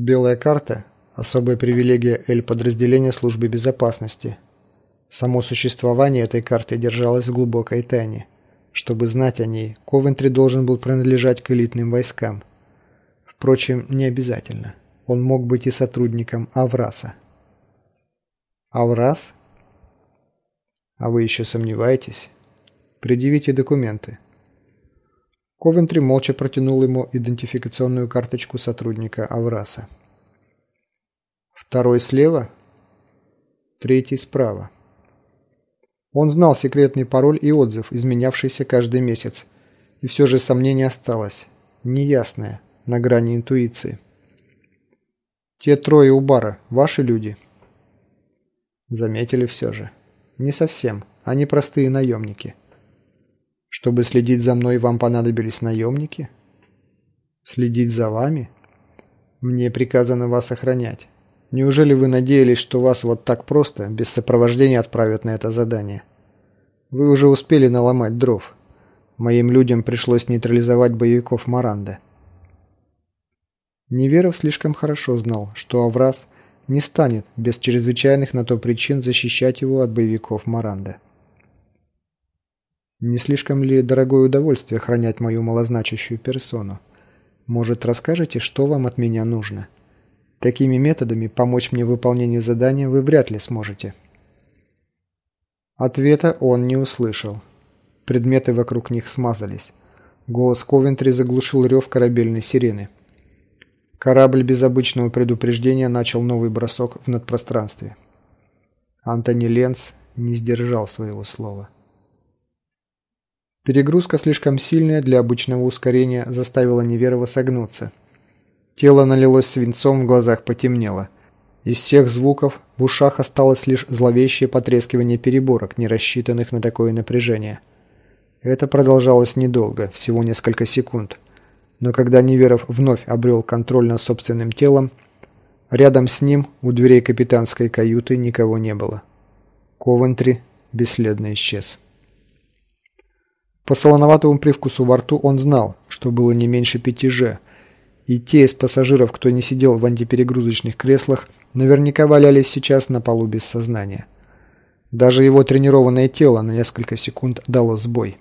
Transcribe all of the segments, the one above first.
Белая карта – особая привилегия L-подразделения службы безопасности. Само существование этой карты держалось в глубокой тайне. Чтобы знать о ней, Ковентри должен был принадлежать к элитным войскам. Впрочем, не обязательно. Он мог быть и сотрудником Авраса. Аврас? А вы еще сомневаетесь? Предъявите документы. Ковентри молча протянул ему идентификационную карточку сотрудника Авраса. Второй слева, третий справа. Он знал секретный пароль и отзыв, изменявшийся каждый месяц. И все же сомнение осталось. Неясное, на грани интуиции. «Те трое у бара, ваши люди?» Заметили все же. «Не совсем. Они простые наемники». Чтобы следить за мной, вам понадобились наемники? Следить за вами? Мне приказано вас охранять. Неужели вы надеялись, что вас вот так просто, без сопровождения отправят на это задание? Вы уже успели наломать дров. Моим людям пришлось нейтрализовать боевиков Маранда. Неверов слишком хорошо знал, что Аврас не станет без чрезвычайных на то причин защищать его от боевиков Маранда. Не слишком ли дорогое удовольствие охранять мою малозначащую персону? Может, расскажете, что вам от меня нужно? Такими методами помочь мне в выполнении задания вы вряд ли сможете. Ответа он не услышал. Предметы вокруг них смазались. Голос Ковентри заглушил рев корабельной сирены. Корабль без обычного предупреждения начал новый бросок в надпространстве. Антони Ленц не сдержал своего слова. Перегрузка слишком сильная для обычного ускорения заставила Неверова согнуться. Тело налилось свинцом, в глазах потемнело. Из всех звуков в ушах осталось лишь зловещее потрескивание переборок, не рассчитанных на такое напряжение. Это продолжалось недолго, всего несколько секунд. Но когда Неверов вновь обрел контроль над собственным телом, рядом с ним у дверей капитанской каюты никого не было. Ковентри бесследно исчез. По солоноватому привкусу во рту он знал, что было не меньше пяти же, и те из пассажиров, кто не сидел в антиперегрузочных креслах, наверняка валялись сейчас на полу без сознания. Даже его тренированное тело на несколько секунд дало сбой.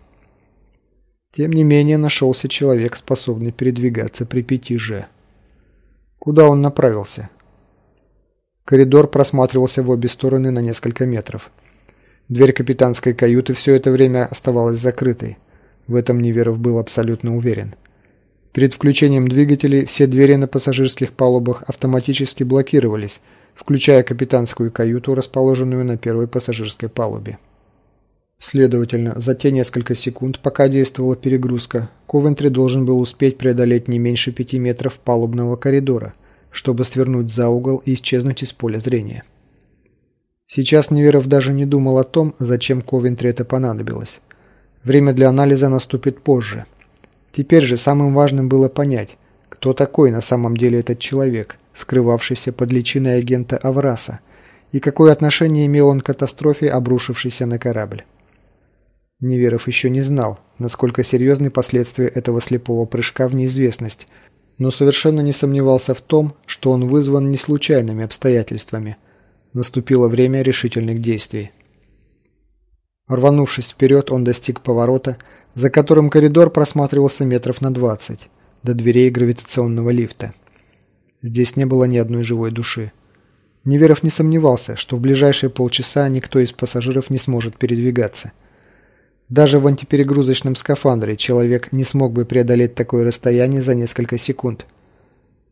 Тем не менее, нашелся человек, способный передвигаться при пяти же. Куда он направился? Коридор просматривался в обе стороны на несколько метров. Дверь капитанской каюты все это время оставалась закрытой. В этом Неверов был абсолютно уверен. Перед включением двигателей все двери на пассажирских палубах автоматически блокировались, включая капитанскую каюту, расположенную на первой пассажирской палубе. Следовательно, за те несколько секунд, пока действовала перегрузка, Ковентри должен был успеть преодолеть не меньше пяти метров палубного коридора, чтобы свернуть за угол и исчезнуть из поля зрения. Сейчас Неверов даже не думал о том, зачем Ковентри это понадобилось. Время для анализа наступит позже. Теперь же самым важным было понять, кто такой на самом деле этот человек, скрывавшийся под личиной агента Авраса, и какое отношение имел он к катастрофе, обрушившейся на корабль. Неверов еще не знал, насколько серьезны последствия этого слепого прыжка в неизвестность, но совершенно не сомневался в том, что он вызван не случайными обстоятельствами – Наступило время решительных действий. Рванувшись вперед, он достиг поворота, за которым коридор просматривался метров на 20, до дверей гравитационного лифта. Здесь не было ни одной живой души. Неверов не сомневался, что в ближайшие полчаса никто из пассажиров не сможет передвигаться. Даже в антиперегрузочном скафандре человек не смог бы преодолеть такое расстояние за несколько секунд.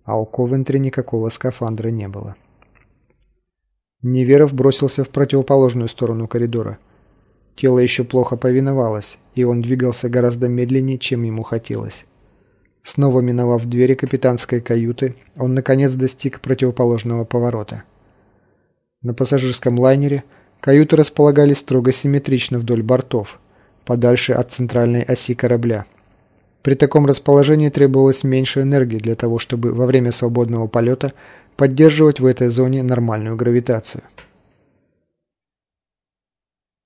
А у Ковентри никакого скафандра не было. Неверов бросился в противоположную сторону коридора. Тело еще плохо повиновалось, и он двигался гораздо медленнее, чем ему хотелось. Снова миновав двери капитанской каюты, он наконец достиг противоположного поворота. На пассажирском лайнере каюты располагались строго симметрично вдоль бортов, подальше от центральной оси корабля. При таком расположении требовалось меньше энергии для того, чтобы во время свободного полета поддерживать в этой зоне нормальную гравитацию.